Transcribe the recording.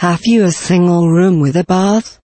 Have you a single room with a bath?